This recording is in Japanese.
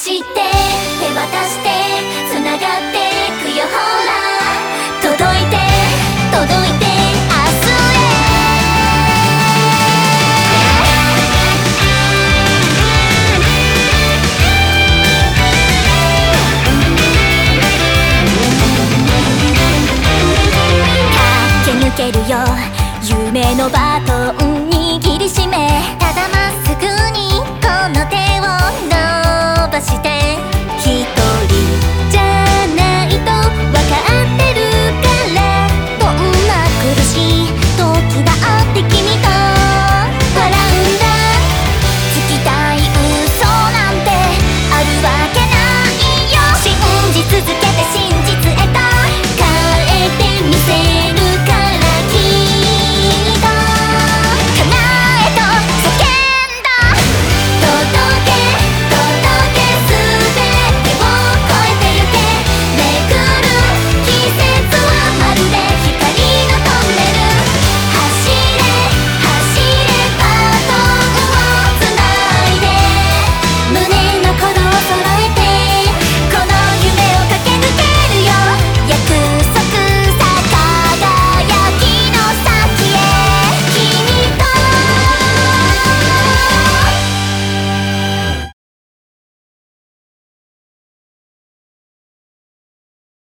して手渡してつながってくよほら。届いて届いて明日へ。駆け抜けるよ。夢のバトン握りしめただまっす